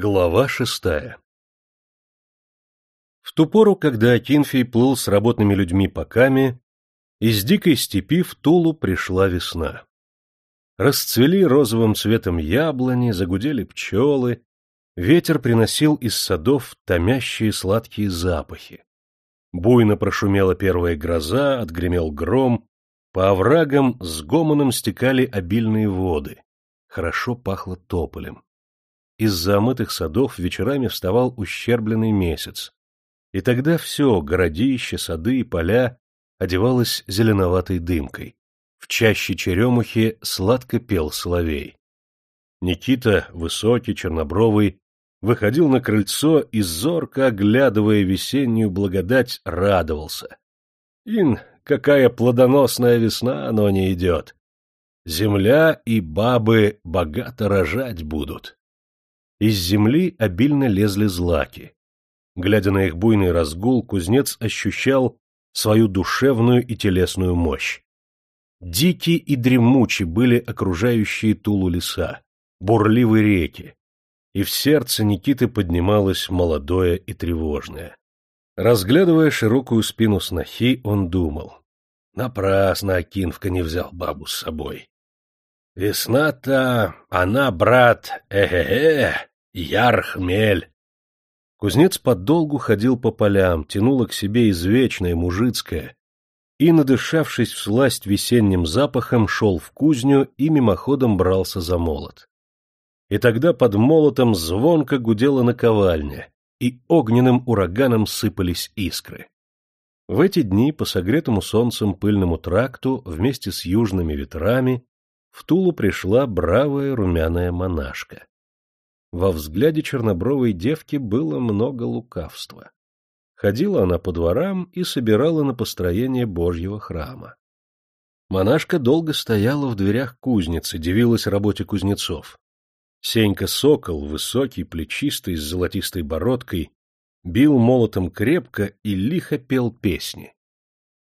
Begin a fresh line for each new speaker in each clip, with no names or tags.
Глава шестая В ту пору, когда Акинфий плыл с работными людьми по Каме, из дикой степи в Тулу пришла весна. Расцвели розовым цветом яблони, загудели пчелы, ветер приносил из садов томящие сладкие запахи. Буйно прошумела первая гроза, отгремел гром, по оврагам с гомоном стекали обильные воды, хорошо пахло тополем. Из-за омытых садов вечерами вставал ущербленный месяц. И тогда все, городище, сады и поля, одевалось зеленоватой дымкой. В чаще черемухи сладко пел соловей. Никита, высокий, чернобровый, выходил на крыльцо и, зорко оглядывая весеннюю благодать, радовался. Ин, какая плодоносная весна, но не идет! Земля и бабы богато рожать будут. Из земли обильно лезли злаки. Глядя на их буйный разгул, кузнец ощущал свою душевную и телесную мощь. Дикие и дремучи были окружающие Тулу леса, бурливые реки, и в сердце Никиты поднималось молодое и тревожное. Разглядывая широкую спину снохи, он думал. Напрасно Акинфка не взял бабу с собой. Весна-то, она, брат, э-э-э, Яр хмель. Кузнец подолгу ходил по полям, тянуло к себе извечное, мужицкое, и, надышавшись в сласть весенним запахом, шел в кузню и мимоходом брался за молот. И тогда под молотом звонко гудела наковальня, и огненным ураганом сыпались искры. В эти дни по согретому солнцем пыльному тракту вместе с южными ветрами в Тулу пришла бравая румяная монашка. Во взгляде чернобровой девки было много лукавства. Ходила она по дворам и собирала на построение Божьего храма. Монашка долго стояла в дверях кузницы, дивилась работе кузнецов. Сенька Сокол, высокий, плечистый, с золотистой бородкой, бил молотом крепко и лихо пел песни.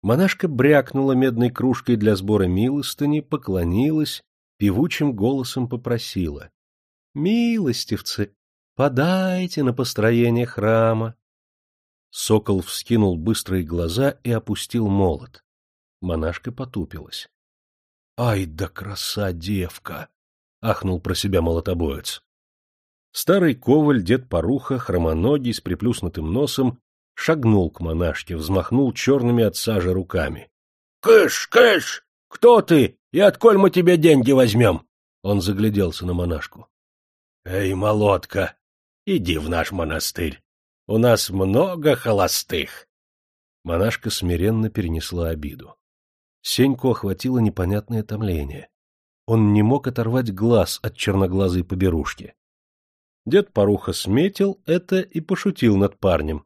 Монашка брякнула медной кружкой для сбора милостыни, поклонилась, певучим голосом попросила. Милостивцы, подайте на построение храма. Сокол вскинул быстрые глаза и опустил молот. Монашка потупилась. — Ай да краса девка! — ахнул про себя молотобоец. Старый коваль, дед Поруха, хромоногий, с приплюснутым носом, шагнул к монашке, взмахнул черными от сажи руками. — Кыш, кыш! Кто ты? И отколь мы тебе деньги возьмем? Он загляделся на монашку. Эй, молотка, иди в наш монастырь. У нас много холостых. Монашка смиренно перенесла обиду. Сеньку охватило непонятное томление. Он не мог оторвать глаз от черноглазой поберушки. Дед Поруха сметил это и пошутил над парнем.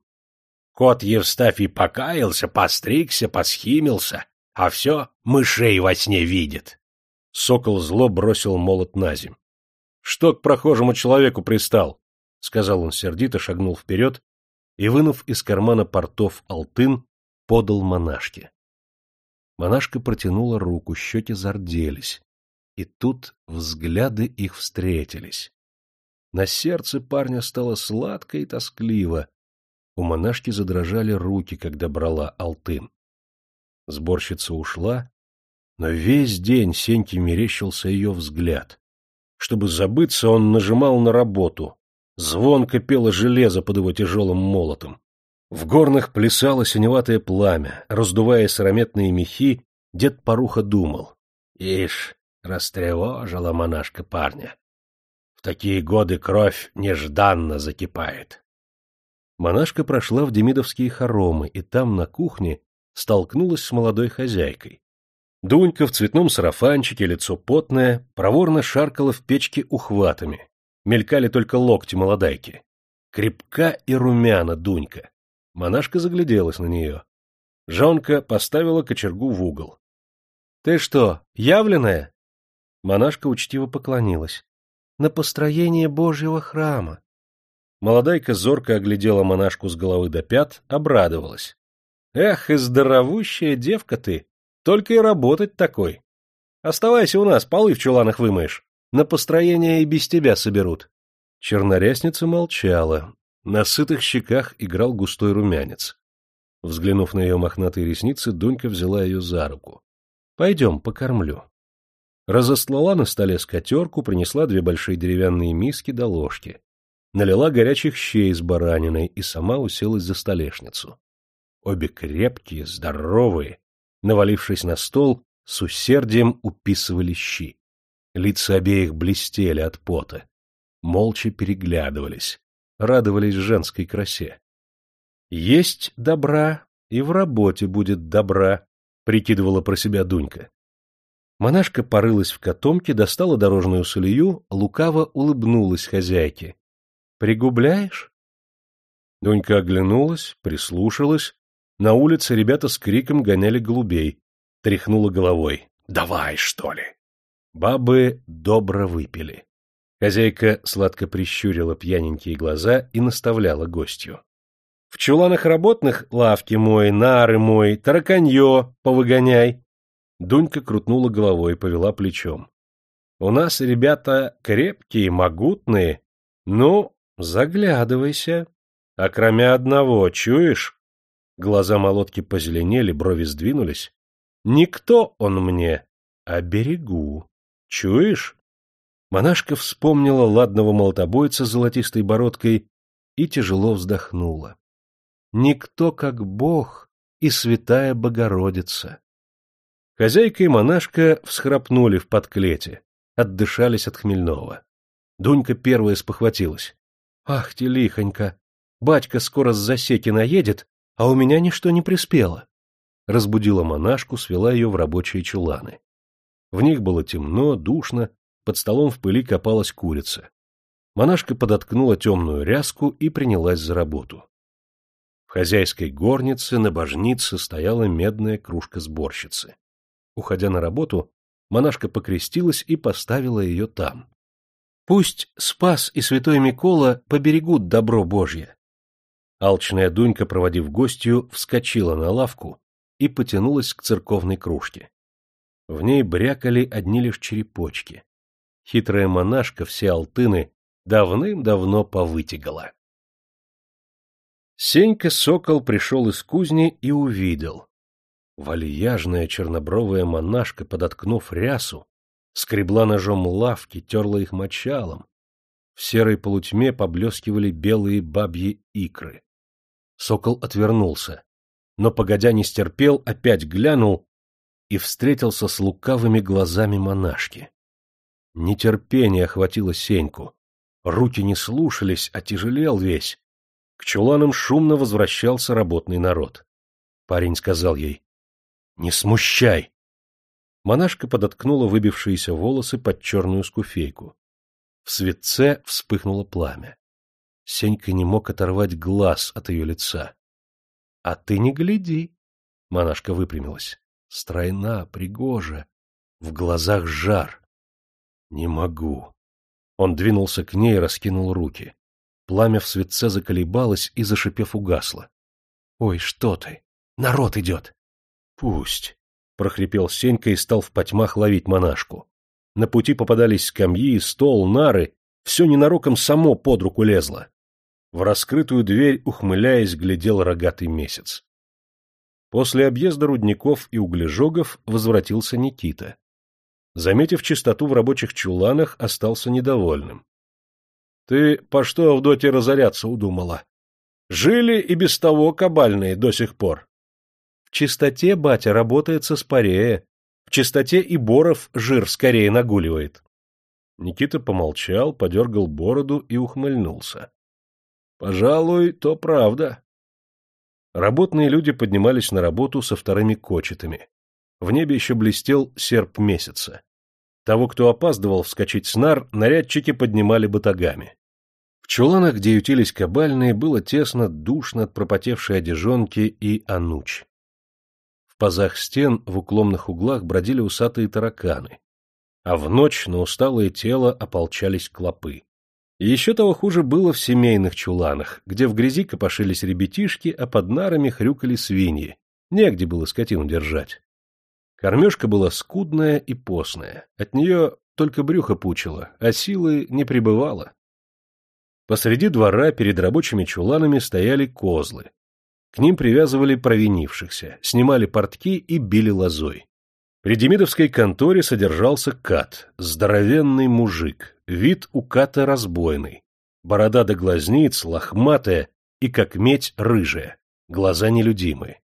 Кот Евстафий покаялся, постригся, посхимился, а все мышей во сне видит. Сокол зло бросил молот на земь. Что к прохожему человеку пристал? — сказал он сердито, шагнул вперед и, вынув из кармана портов алтын, подал монашке. Монашка протянула руку, щеки зарделись, и тут взгляды их встретились. На сердце парня стало сладко и тоскливо. У монашки задрожали руки, когда брала алтын. Сборщица ушла, но весь день Сеньке мерещился ее взгляд. Чтобы забыться, он нажимал на работу. Звонко пело железо под его тяжелым молотом. В горных плясало синеватое пламя, раздувая сырометные мехи, дед Поруха думал. Ишь, растревожила монашка парня. В такие годы кровь нежданно закипает. Монашка прошла в демидовские хоромы, и там, на кухне, столкнулась с молодой хозяйкой. Дунька в цветном сарафанчике, лицо потное, проворно шаркала в печке ухватами. Мелькали только локти молодайки. Крепка и румяна Дунька. Монашка загляделась на нее. Жонка поставила кочергу в угол. — Ты что, явленная? Монашка учтиво поклонилась. — На построение Божьего храма. Молодайка зорко оглядела монашку с головы до пят, обрадовалась. — Эх, и здоровущая девка ты! Только и работать такой. Оставайся у нас, полы в чуланах вымоешь. На построение и без тебя соберут. Чернорясница молчала. На сытых щеках играл густой румянец. Взглянув на ее мохнатые ресницы, Дунька взяла ее за руку. — Пойдем, покормлю. Разослала на столе скатерку, принесла две большие деревянные миски до ложки. Налила горячих щей с бараниной и сама уселась за столешницу. Обе крепкие, здоровые, навалившись на стол, с усердием уписывали щи. Лица обеих блестели от пота. Молча переглядывались, радовались женской красе. Есть добра, и в работе будет добра, прикидывала про себя Дунька. Монашка порылась в котомке, достала дорожную солью, лукаво улыбнулась хозяйке. — Пригубляешь? Дунька оглянулась, прислушалась. На улице ребята с криком гоняли голубей. Тряхнула головой. — Давай, что ли? Бабы добро выпили. Хозяйка сладко прищурила пьяненькие глаза и наставляла гостью. — В чуланах работных лавки мой, нары мой, тараканье повыгоняй. Дунька крутнула головой, повела плечом. — У нас ребята крепкие, могутные. Ну, заглядывайся. А кроме одного, чуешь? Глаза молотки позеленели, брови сдвинулись. Никто он мне, а берегу. Чуешь? Монашка вспомнила ладного молотобойца с золотистой бородкой и тяжело вздохнула. Никто, как Бог и святая Богородица. Хозяйка и монашка всхрапнули в подклете, отдышались от хмельного. Дунька первая спохватилась. — Ах ты, лихонька! Батька скоро с засеки наедет, а у меня ничто не приспело. Разбудила монашку, свела ее в рабочие чуланы. В них было темно, душно, под столом в пыли копалась курица. Монашка подоткнула темную ряску и принялась за работу. В хозяйской горнице на божнице стояла медная кружка сборщицы. Уходя на работу, монашка покрестилась и поставила ее там. Пусть Спас и святой Микола поберегут добро Божье. Алчная Дунька, проводив гостью, вскочила на лавку и потянулась к церковной кружке. В ней брякали одни лишь черепочки хитрая монашка все алтыны давным-давно повытягала. Сенька Сокол пришел из кузни и увидел. Вальяжная чернобровая монашка, подоткнув рясу, скребла ножом лавки, терла их мочалом. В серой полутьме поблескивали белые бабьи икры. Сокол отвернулся, но, погодя не стерпел, опять глянул и встретился с лукавыми глазами монашки. Нетерпение охватило Сеньку. Руки не слушались, а тяжелел весь. К чуланам шумно возвращался работный народ. Парень сказал ей, — Не смущай! Монашка подоткнула выбившиеся волосы под черную скуфейку. В светце вспыхнуло пламя. Сенька не мог оторвать глаз от ее лица. — А ты не гляди! — монашка выпрямилась. Стройна, пригожа, в глазах жар. Не могу. Он двинулся к ней и раскинул руки. Пламя в светце заколебалось и, зашипев, угасло. — Ой, что ты! Народ идет! — Пусть! — прохрипел Сенька и стал в потьмах ловить монашку. На пути попадались скамьи, стол, нары. Все ненароком само под руку лезло. В раскрытую дверь, ухмыляясь, глядел рогатый месяц. После объезда рудников и углежогов возвратился Никита заметив чистоту в рабочих чуланах, остался недовольным. — Ты по что, Авдотья, разоряться удумала? Жили и без того кабальные до сих пор. В чистоте, батя, работается спорее. В чистоте и Боров жир скорее нагуливает. Никита помолчал, подергал бороду и ухмыльнулся. — Пожалуй, то правда. Работные люди поднимались на работу со вторыми кочетами. В небе еще блестел серп месяца. Того, кто опаздывал вскочить с нар, нарядчики поднимали батагами. В чуланах, где ютились кабальные, было тесно, душно от пропотевшей одежонки и ануч. В пазах стен в уклонных углах бродили усатые тараканы, а в ночь на усталое тело ополчались клопы. Еще того хуже было в семейных чуланах, где в грязи копошились ребятишки, а под нарами хрюкали свиньи. Негде было скотину держать. Кормежка была скудная и постная, от нее только брюхо пучило, а силы не прибывало. Посреди двора перед рабочими чуланами стояли козлы. К ним привязывали провинившихся, снимали портки и били лозой. При Демидовской конторе содержался кат, здоровенный мужик, вид у ката разбойный, борода до глазниц, лохматая и, как медь, рыжая, глаза нелюдимые.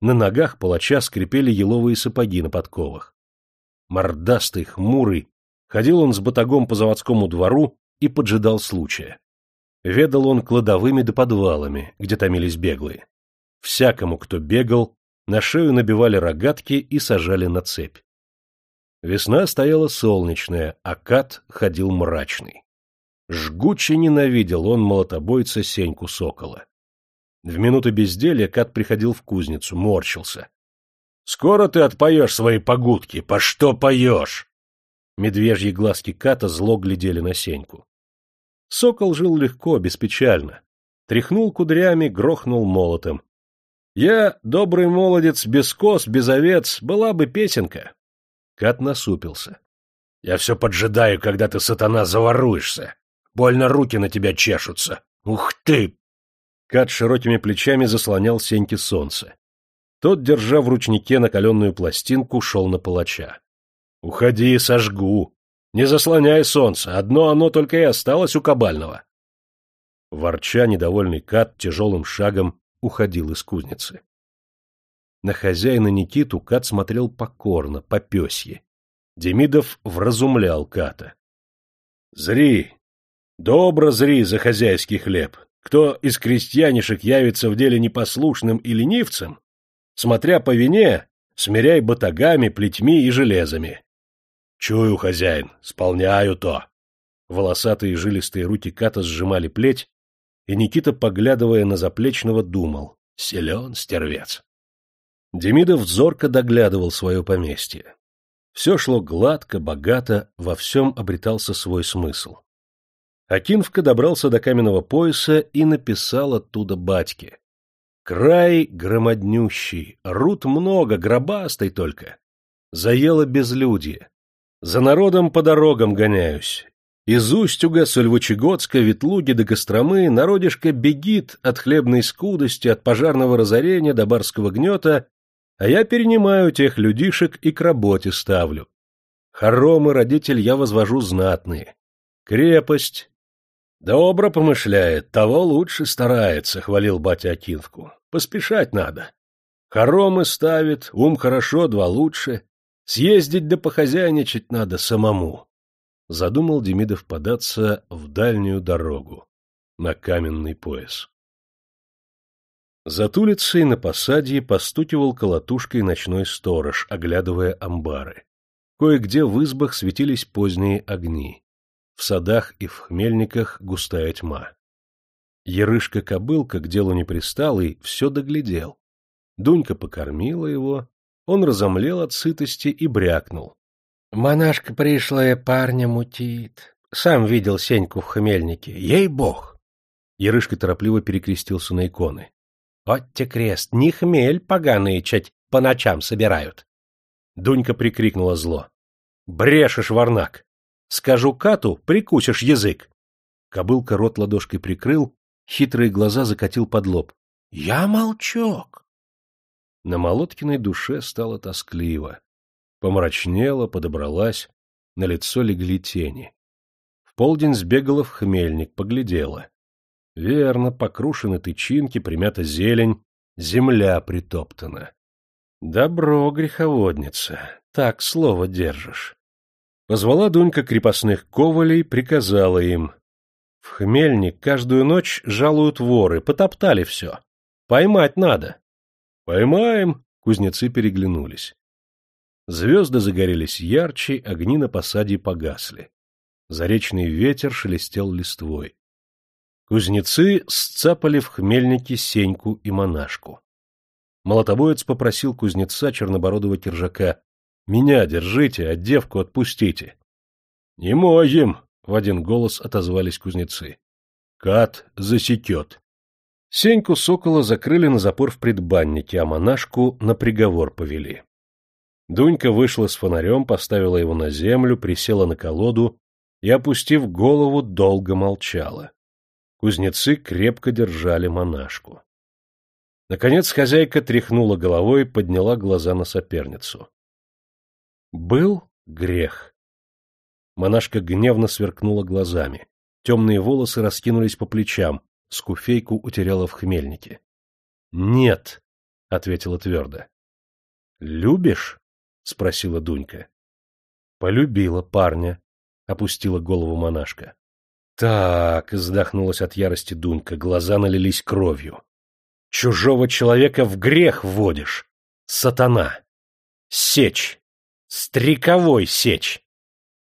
На ногах палача скрипели еловые сапоги на подковах. Мордастый, хмурый, ходил он с батагом по заводскому двору и поджидал случая. Ведал он кладовыми да подвалами, где томились беглые. Всякому, кто бегал, на шею набивали рогатки и сажали на цепь. Весна стояла солнечная, а кат ходил мрачный. Жгуче ненавидел он молотобойца Сеньку Сокола. В минуты безделья Кат приходил в кузницу, морщился. — Скоро ты отпоешь свои погудки, по что поешь? Медвежьи глазки Ката зло глядели на Сеньку. Сокол жил легко, беспечально. Тряхнул кудрями, грохнул молотом. Я, добрый молодец, без коз, без овец, была бы песенка. Кат насупился. Я все поджидаю, когда ты, сатана, заворуешься. Больно руки на тебя чешутся. Ух ты! Кат широкими плечами заслонял Сеньке солнце. Тот, держа в ручнике накаленную пластинку, шел на палача. — Уходи, сожгу. Не заслоняй солнце, одно оно только и осталось у кабального. Ворча, недовольный Кат тяжелым шагом уходил из кузницы. На хозяина Никиту Кат смотрел покорно, по пёсье. Демидов вразумлял Ката. — Зри, добро зри за хозяйский хлеб, кто из крестьянишек явится в деле непослушным и ленивцем, смотря по вине, смиряй батагами, плетьми и железами. Чую, хозяин, сполняю то. Волосатые жилистые руки Ката сжимали плеть, и Никита, поглядывая на заплечного, думал — силен стервец. Демидов зорко доглядывал свое поместье. Все шло гладко, богато, во всем обретался свой смысл. Акинфка добрался до каменного пояса и написал оттуда батьке. Край громаднющий, рут много, гробастый только. Заело безлюдье. За народом по дорогам гоняюсь. Из Устюга, Сольвычегодска, Ветлуги до Костромы народишко бегит от хлебной скудости, от пожарного разорения до барского гнета, а я перенимаю тех людишек и к работе ставлю. Хоромы, родитель, я возвожу знатные. Крепость, Добро помышляет, того лучше старается, — хвалил батя Акинфку. Поспешать надо. Хоромы ставит, ум хорошо, два лучше. Съездить да похозяйничать надо самому. Задумал Демидов податься в дальнюю дорогу, на каменный пояс. За улицей на посаде постукивал колотушкой ночной сторож, оглядывая амбары. Кое-где в избах светились поздние огни в садах и в хмельниках густая тьма. Ерышка-кобылка к делу не пристал и все доглядел. Дунька покормила его, он разомлел от сытости и брякнул. — Монашка пришлая парня мутит. Сам видел Сеньку в хмельнике. Ей-бог! Ерышка торопливо перекрестился на иконы. — Вот те крест, не хмель поганые чать по ночам собирают. Дунька прикрикнула зло. — Брешешь, варнак! Скажу Кату, прикусишь язык. Кобылка рот ладошкой прикрыл, хитрые глаза закатил под лоб. — Я молчок. На Молоткиной душе стало тоскливо. Помрачнела, подобралась, на лицо легли тени. В полдень сбегала в хмельник, поглядела. Верно, покрушены тычинки, примята зелень, земля притоптана. Добро, греховодница, так слово держишь. Позвала Дунька крепостных ковалей, приказала им. В хмельник каждую ночь жалуют воры, потоптали все. Поймать надо. Поймаем, кузнецы переглянулись. Звезды загорелись ярче, огни на посаде погасли. Заречный ветер шелестел листвой. Кузнецы сцапали в хмельнике Сеньку и монашку. Молотобоец попросил кузнеца чернобородого киржака меня держите, а девку отпустите. — Не можем, — в один голос отозвались кузнецы. — Кат засекет. Сеньку сокола закрыли на запор в предбаннике, а монашку на приговор повели. Дунька вышла с фонарем, поставила его на землю, присела на колоду и, опустив голову, долго молчала. Кузнецы крепко держали монашку. Наконец хозяйка тряхнула головой и подняла глаза на соперницу. Был грех. Монашка гневно сверкнула глазами. Темные волосы раскинулись по плечам, скуфейку утеряла в хмельнике. — Нет, — ответила твердо. — Любишь? — спросила Дунька. — Полюбила парня, — опустила голову монашка. — Так, — вздохнулась от ярости Дунька, глаза налились кровью. — Чужого человека в грех вводишь. Сатана! Сечь! Стриковой сечь!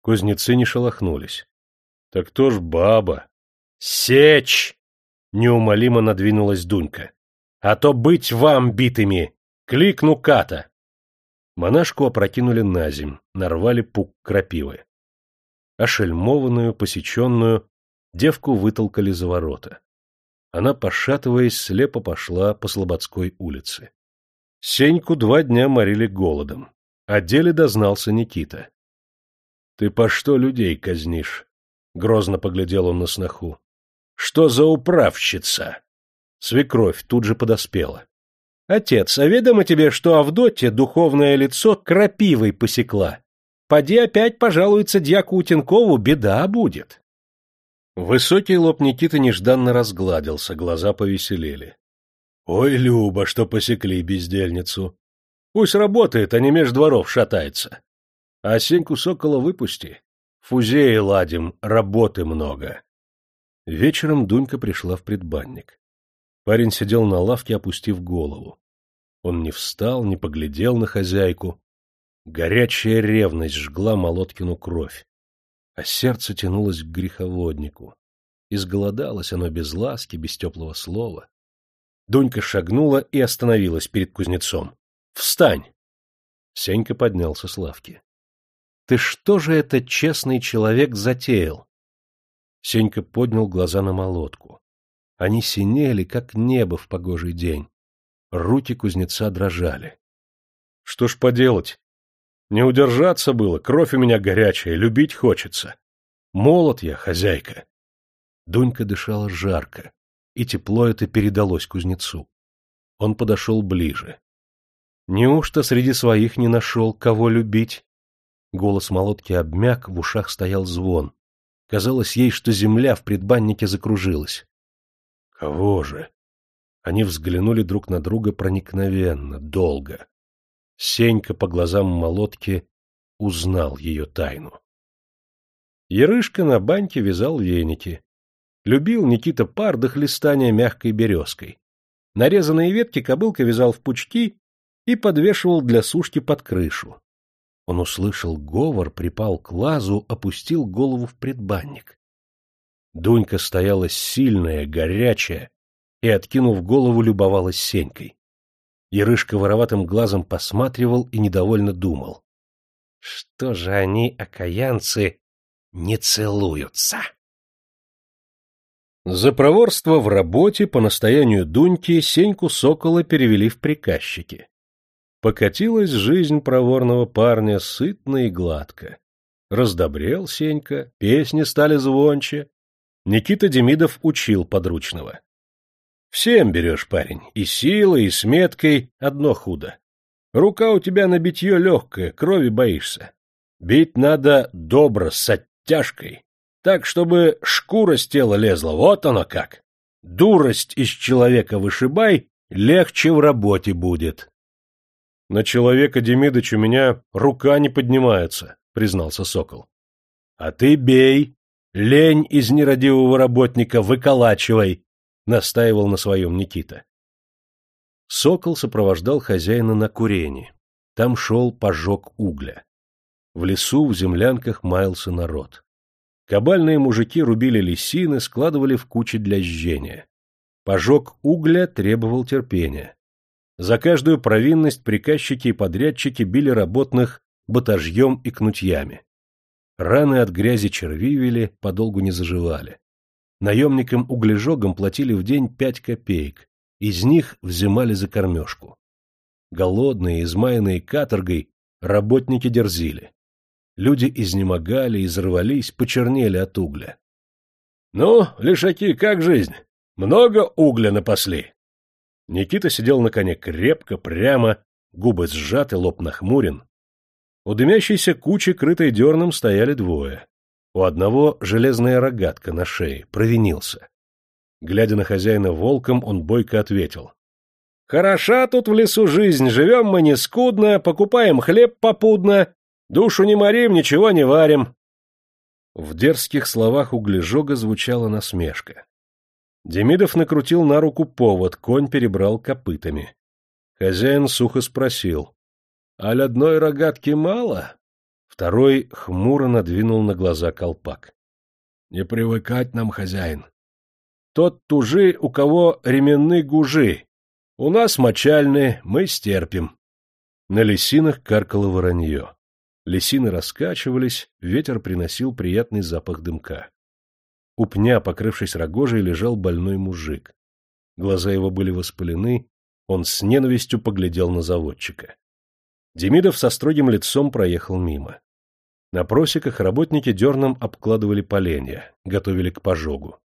Кузнецы не шелохнулись. — Так кто ж баба? — Сечь! — неумолимо надвинулась Дунька. — А то быть вам битыми! Кликну ката! Монашку опрокинули на земь, нарвали пук крапивы. Ошельмованную, посеченную, девку вытолкали за ворота. Она, пошатываясь, слепо пошла по Слободской улице. Сеньку два дня морили голодом. О деле дознался Никита. — Ты по что людей казнишь? — грозно поглядел он на сноху. — Что за управщица? Свекровь тут же подоспела. Отец, а ведомо тебе, что Авдотья духовное лицо крапивой посекла? Поди опять пожалуется дьяку Утенкову, беда будет. Высокий лоб Никиты нежданно разгладился, глаза повеселели. Ой, Люба, что посекли бездельницу. Пусть работает, а не меж дворов шатается. А Сеньку Сокола выпусти. Фузеи ладим, работы много. Вечером Дунька пришла в предбанник. Парень сидел на лавке, опустив голову. Он не встал, не поглядел на хозяйку. Горячая ревность жгла Молоткину кровь, а сердце тянулось к греховоднику. Изголодалось оно без ласки, без теплого слова. Дунька шагнула и остановилась перед кузнецом. «Встань!» Сенька поднялся с лавки. «Ты что же этот честный человек затеял?» Сенька поднял глаза на молотку. Они синели, как небо в погожий день. Руки кузнеца дрожали. — Что ж поделать? Не удержаться было, кровь у меня горячая, любить хочется. Молод я, хозяйка. Дунька дышала жарко, и тепло это передалось кузнецу. Он подошел ближе. Неужто среди своих не нашел, кого любить? Голос молотки обмяк, в ушах стоял звон. Казалось ей, что земля в предбаннике закружилась. Кого же? Они взглянули друг на друга проникновенно, долго. Сенька по глазам молотки узнал ее тайну. Ярышка на баньке вязал веники. Любил Никита пар до мягкой березкой. Нарезанные ветки кобылка вязал в пучки и подвешивал для сушки под крышу. Он услышал говор, припал к лазу, опустил голову в предбанник. Дунька стояла сильная, горячая, и, откинув голову, любовалась Сенькой. Ярышка вороватым глазом посматривал и недовольно думал. Что же они, окаянцы, не целуются? За проворство в работе по настоянию Дуньки Сеньку Сокола перевели в приказчики. Покатилась жизнь проворного парня сытно и гладко. Раздобрел Сенька, песни стали звонче, Никита Демидов учил подручного. Всем берешь, парень, и силой, и с меткой, одно худо. Рука у тебя на битье легкая, крови боишься. Бить надо добро, с оттяжкой, так, чтобы шкура с тела лезла, вот оно как. Дурость из человека вышибай, легче в работе будет. — На человека, Демидыч, у меня рука не поднимается, — признался Сокол. — А ты бей, Лень из нерадивого работника выколачивай, настаивал на своем Никита. Сокол сопровождал хозяина на курение. Там шел пожог угля. В лесу, в землянках маялся народ. Кабальные мужики рубили лисины, складывали в кучи для жжения. Пожог угля требовал терпения. За каждую провинность приказчики и подрядчики били работных батажьем и кнутьями. Раны от грязи червивели, подолгу не заживали. Наемникам углежогам платили в день пять копеек, из них взимали за кормежку. Голодные, измаянные каторгой, работники дерзили. Люди изнемогали, изрвались, почернели от угля. Ну, лишаки, как жизнь? Много угля напасли. Никита сидел на коне крепко, прямо, губы сжаты, лоб нахмурен. У дымящейся кучи, крытой дерном, стояли двое. У одного железная рогатка на шее, провинился. Глядя на хозяина волком, он бойко ответил. — Хороша тут в лесу жизнь, живем мы не скудно, покупаем хлеб попудно, душу не морим, ничего не варим. В дерзких словах углежога звучала насмешка. Демидов накрутил на руку повод, конь перебрал копытами. Хозяин сухо спросил. — Аль одной рогатки мало? Второй хмуро надвинул на глаза колпак. — Не привыкать нам, хозяин. Тот тужи, у кого ременные гужи. У нас мочальные, мы стерпим. На лесинах каркало воронье. Лесины раскачивались, ветер приносил приятный запах дымка. У пня, покрывшись рогожей, лежал больной мужик. Глаза его были воспалены, он с ненавистью поглядел на заводчика. Демидов со строгим лицом проехал мимо. На просеках работники дерном обкладывали поленья, готовили к пожогу.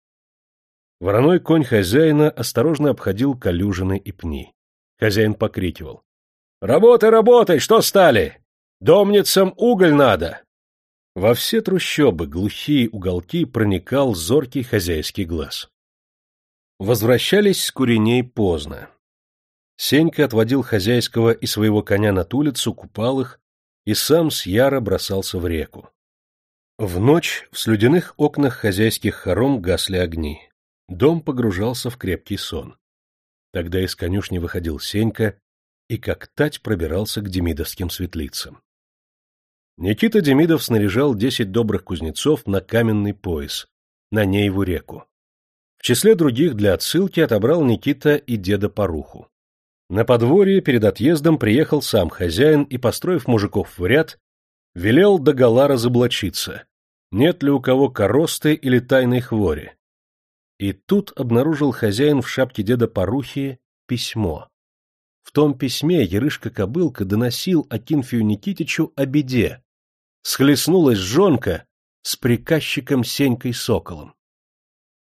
Вороной конь хозяина осторожно обходил калюжины и пни. Хозяин покрикивал. — Работай, работай, что стали? Домницам уголь надо! Во все трущобы, глухие уголки проникал зоркий хозяйский глаз. Возвращались с куреней поздно. Сенька отводил хозяйского и своего коня на улицу, купал их, и сам с яро бросался в реку. В ночь в слюдяных окнах хозяйских хором гасли огни. Дом погружался в крепкий сон. Тогда из конюшни выходил Сенька и как тать пробирался к демидовским светлицам. Никита Демидов снаряжал десять добрых кузнецов на каменный пояс, на Нейву реку. В числе других для отсылки отобрал Никита и деда Поруху. На подворье перед отъездом приехал сам хозяин и, построив мужиков в ряд, велел догола разоблачиться, нет ли у кого коросты или тайной хвори. И тут обнаружил хозяин в шапке деда Порухи письмо. В том письме Ярышка-кобылка доносил Акинфию Никитичу о беде. Схлестнулась жонка с приказчиком Сенькой Соколом.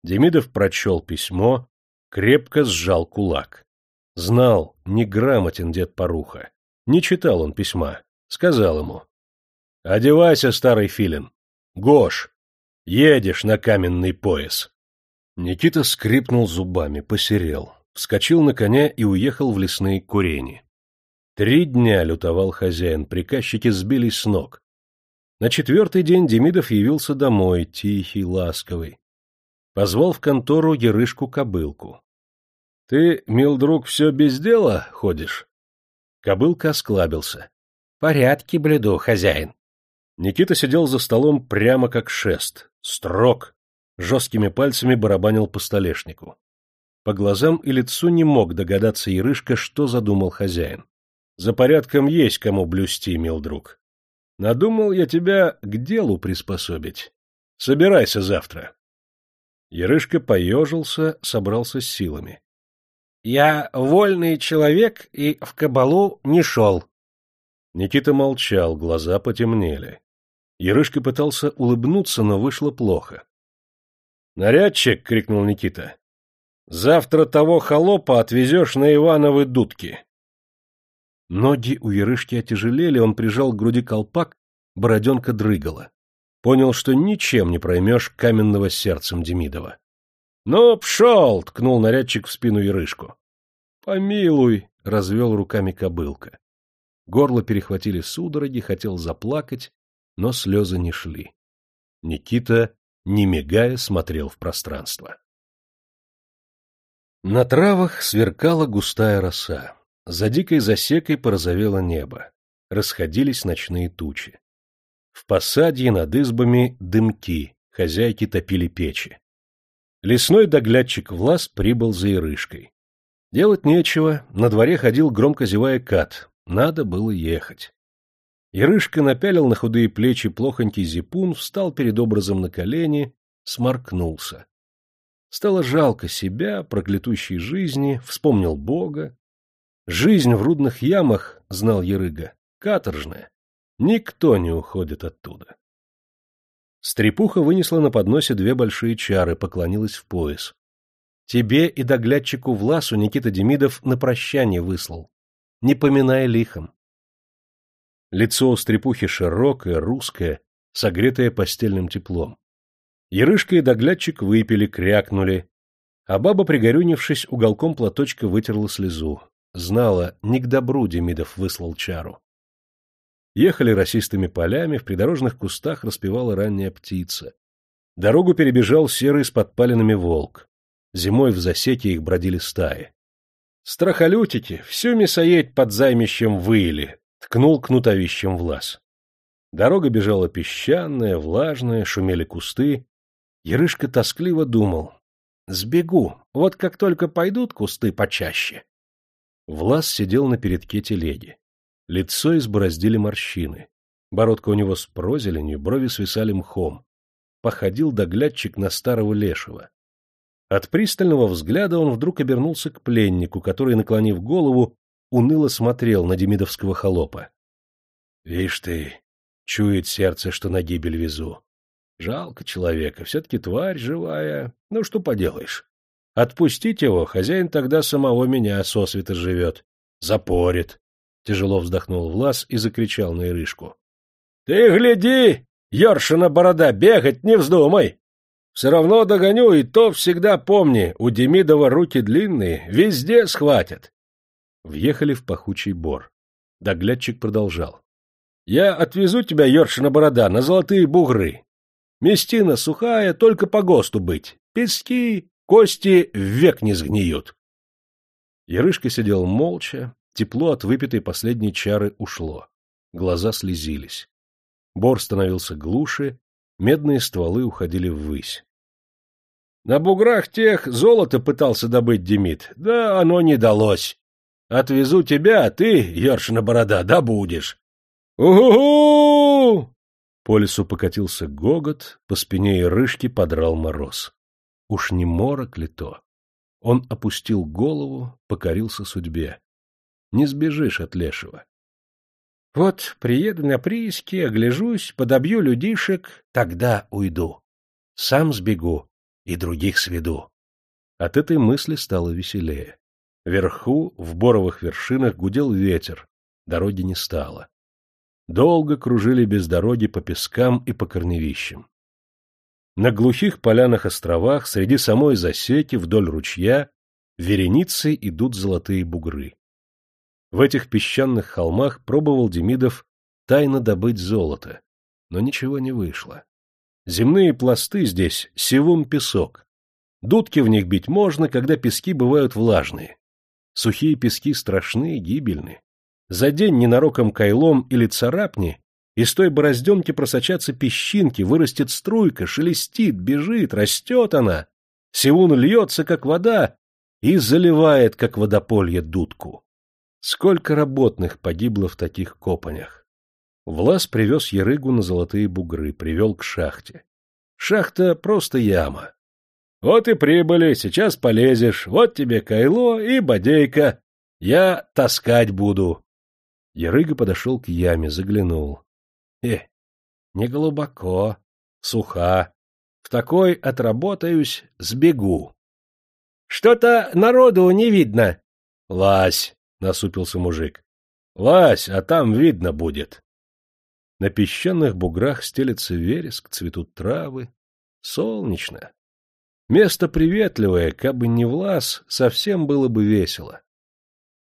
Демидов прочел письмо, крепко сжал кулак. Знал, неграмотен дед Поруха. Не читал он письма. Сказал ему. — Одевайся, старый филин. Гош, едешь на каменный пояс. Никита скрипнул зубами, посерел, вскочил на коня и уехал в лесные курени. Три дня лютовал хозяин, приказчики сбились с ног. На четвертый день Демидов явился домой, тихий, ласковый. Позвал в контору Ерышку-кобылку. Ты, мил друг, все без дела ходишь? Кобылка осклабился. — Порядки блюду, хозяин. Никита сидел за столом прямо как шест, строг, жесткими пальцами барабанил по столешнику. По глазам и лицу не мог догадаться Ярышка, что задумал хозяин. За порядком есть кому блюсти, мил друг. Надумал я тебя к делу приспособить. Собирайся завтра. Ярышка поежился, собрался с силами. Я вольный человек и в кабалу не шел. Никита молчал, глаза потемнели. Ярышка пытался улыбнуться, но вышло плохо. «Нарядчик!» — крикнул Никита. «Завтра того холопа отвезешь на Ивановы дудки!» Ноги у Ярышки отяжелели, он прижал к груди колпак, бороденка дрыгала. Понял, что ничем не проймешь каменного сердцем Демидова. — Ну, пшел! — ткнул нарядчик в спину Ярышку. — Помилуй! — развел руками кобылка. Горло перехватили судороги, хотел заплакать, но слезы не шли. Никита, не мигая, смотрел в пространство. На травах сверкала густая роса. За дикой засекой порозовело небо. Расходились ночные тучи. В посадье над избами дымки, хозяйки топили печи. Лесной доглядчик Влас прибыл за Ирышкой. Делать нечего, на дворе ходил громко зевая кат, надо было ехать. Ирышка напялил на худые плечи плохонький зипун, встал перед образом на колени, сморкнулся. Стало жалко себя, проклятущей жизни, вспомнил Бога. Жизнь в рудных ямах, знал Ерыга, каторжная. Никто не уходит оттуда. Стрепуха вынесла на подносе две большие чары, поклонилась в пояс. Тебе и доглядчику Власу Никита Демидов на прощание выслал. Не поминая лихом. Лицо у стрепухи широкое, русское, согретое постельным теплом. Ярышка и доглядчик выпили, крякнули, а баба, пригорюнившись, уголком платочка вытерла слезу. Знала, не к добру Демидов выслал чару. Ехали росистыми полями, в придорожных кустах распевала ранняя птица. Дорогу перебежал серый с подпаленными волк. Зимой в засеке их бродили стаи. Страхолютики всю мясоедь под займищем выили, ткнул кнутовищем в лаз. Дорога бежала песчаная, влажная, шумели кусты. Ярышка тоскливо думал. Сбегу, вот как только пойдут кусты почаще. Влас сидел на передке телеги. Лицо избороздили морщины. Бородка у него с прозеленью, брови свисали мхом. Походил доглядчик на старого лешего. От пристального взгляда он вдруг обернулся к пленнику, который, наклонив голову, уныло смотрел на демидовского холопа. — Вишь ты, чует сердце, что на гибель везу. Жалко человека, все-таки тварь живая. Ну, что поделаешь. Отпустить его, хозяин тогда самого меня сосвета живет. Запорит. Тяжело вздохнул Влас и закричал на Ирышку. — Ты гляди, Ёршина борода, бегать не вздумай! Все равно догоню, и то всегда помни, у Демидова руки длинные, везде схватят. Въехали в пахучий бор. Доглядчик продолжал. — Я отвезу тебя, Ёршина борода, на золотые бугры. Местина сухая, только по ГОСТу быть. Пески, кости век не сгниют. Ярышка сидел молча, тепло от выпитой последней чары ушло. Глаза слезились. Бор становился глуше, медные стволы уходили ввысь. На буграх тех золото пытался добыть Демид, да оно не далось. Отвезу тебя, а ты, Ершина борода, добудешь. Угу! По лесу покатился гогот, по спине и рыжки подрал мороз. Уж не морок ли то? Он опустил голову, покорился судьбе. Не сбежишь от лешего. Вот приеду на прииски, огляжусь, подобью людишек, тогда уйду. Сам сбегу и других сведу. От этой мысли стало веселее. Вверху, в боровых вершинах, гудел ветер, дороги не стало долго кружили без дороги по пескам и по корневищам. На глухих полянах-островах, среди самой засеки, вдоль ручья, вереницей идут золотые бугры. В этих песчаных холмах пробовал Демидов тайно добыть золото, но ничего не вышло. Земные пласты здесь — севун песок. Дудки в них бить можно, когда пески бывают влажные. Сухие пески страшны и гибельны. За день ненароком кайлом или царапни, из той борозденки просочатся песчинки, вырастет струйка, шелестит, бежит, растет она. Сиун льется, как вода, и заливает, как водополье, дудку. Сколько работных погибло в таких копанях. Влас привез Ярыгу на золотые бугры, привел к шахте. Шахта — просто яма. Вот и прибыли, сейчас полезешь, вот тебе кайло и бодейка. Я таскать буду. Ярыга подошел к яме, заглянул. Э, не глубоко, суха. В такой отработаюсь, сбегу. — Что-то народу не видно. — Лазь, — насупился мужик. — Лазь, а там видно будет. На песчаных буграх стелется вереск, цветут травы. Солнечно. Место приветливое, кабы не влас, совсем было бы весело.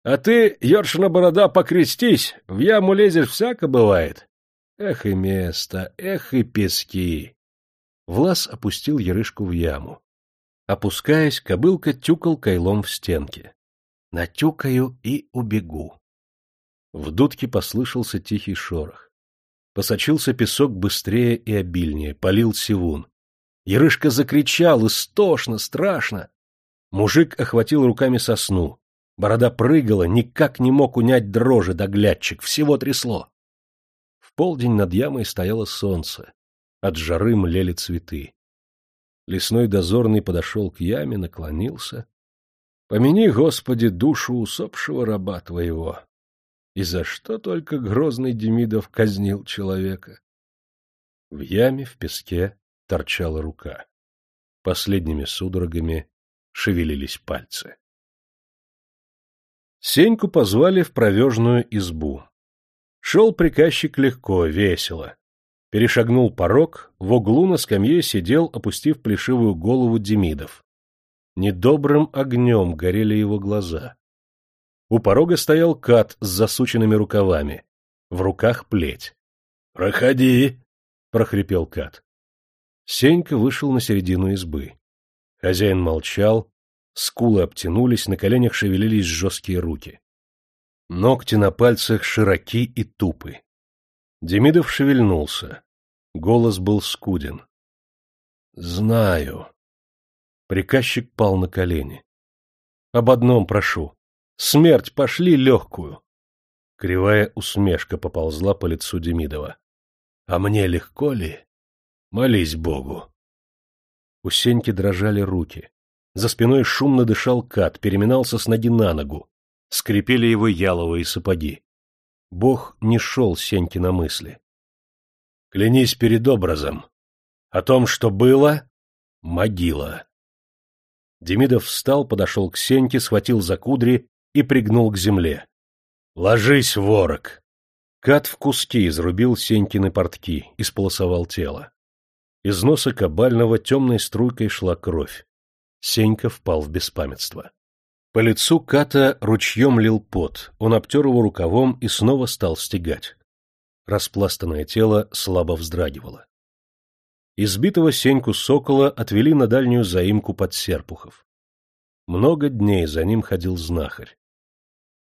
А ты, Ёршина борода, покрестись, в яму лезешь, всяко бывает. Эх и место, эх и пески. Влас опустил Ярышку в яму. Опускаясь, кобылка тюкал кайлом в стенке. Натюкаю и убегу. В дудке послышался тихий шорох. Посочился песок быстрее и обильнее, полил сивун. Ярышка закричал, истошно, страшно. Мужик охватил руками сосну. Борода прыгала, никак не мог унять дрожи доглядчик, всего трясло. В полдень над ямой стояло солнце, от жары млели цветы. Лесной дозорный подошел к яме, наклонился. Помяни, Господи, душу усопшего раба твоего. И за что только грозный Демидов казнил человека? В яме, в песке торчала рука. Последними судорогами шевелились пальцы. Сеньку позвали в провежную избу. Шел приказчик легко, весело. Перешагнул порог, в углу на скамье сидел, опустив плешивую голову Демидов. Недобрым огнем горели его глаза. У порога стоял кат с засученными рукавами. В руках плеть. — Проходи! — прохрипел кат. Сенька вышел на середину избы. Хозяин молчал, скулы обтянулись, на коленях шевелились жесткие руки. Ногти на пальцах широки и тупы. Демидов шевельнулся. Голос был скуден. — Знаю. Приказчик пал на колени. — Об одном прошу. Смерть пошли легкую. Кривая усмешка поползла по лицу Демидова. — А мне легко ли? Молись Богу. У Сеньки дрожали руки. За спиной шумно дышал кат, переминался с ноги на ногу. Скрипели его яловые сапоги. Бог не шел Сеньки на мысли. Клянись перед образом. О том, что было — могила. Демидов встал, подошел к Сеньке, схватил за кудри и пригнул к земле. — Ложись, ворог! Кат в куски изрубил Сенькины портки, исполосовал тело. Из носа кабального темной струйкой шла кровь. Сенька впал в беспамятство. По лицу Ката ручьем лил пот, он обтер его рукавом и снова стал стегать. Распластанное тело слабо вздрагивало. Избитого Сеньку сокола отвели на дальнюю заимку под Серпухов. Много дней за ним ходил знахарь.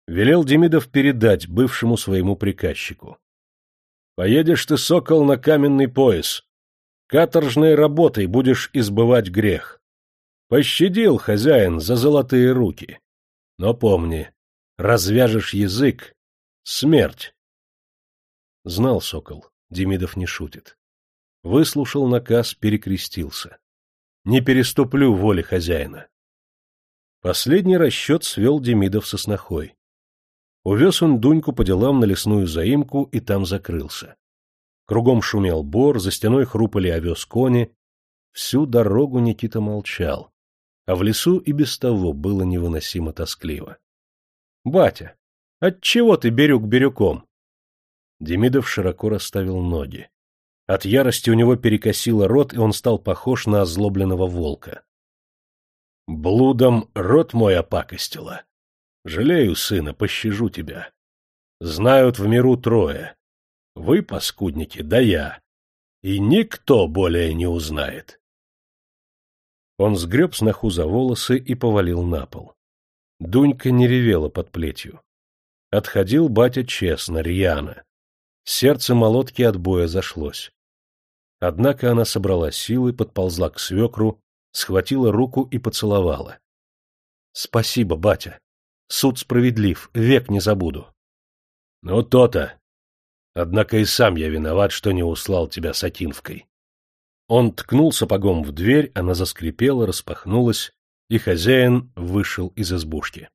Велел Демидов передать бывшему своему приказчику. — Поедешь ты, сокол, на каменный пояс. Каторжной работой будешь избывать грех. Пощадил хозяин за золотые руки. Но помни, развяжешь язык — смерть. Знал сокол, Демидов не шутит. Выслушал наказ, перекрестился. Не переступлю воли хозяина. Последний расчет свел Демидов со снохой. Увез он Дуньку по делам на лесную заимку и там закрылся. Кругом шумел бор, за стеной хрупали овес кони. Всю дорогу Никита молчал а в лесу и без того было невыносимо тоскливо. — Батя, отчего ты берюк берюком? Демидов широко расставил ноги. От ярости у него перекосило рот, и он стал похож на озлобленного волка. — Блудом рот мой опакостила. Жалею, сына, пощажу тебя. Знают в миру трое. Вы, паскудники, да я. И никто более не узнает. Он сгреб сноху за волосы и повалил на пол. Дунька не ревела под плетью. Отходил батя честно, рьяно. Сердце молотки от боя зашлось. Однако она собрала силы, подползла к свекру, схватила руку и поцеловала. — Спасибо, батя. Суд справедлив, век не забуду. — Ну, то-то. Однако и сам я виноват, что не услал тебя с Акинвкой. Он ткнул сапогом в дверь, она заскрипела, распахнулась, и хозяин вышел из избушки.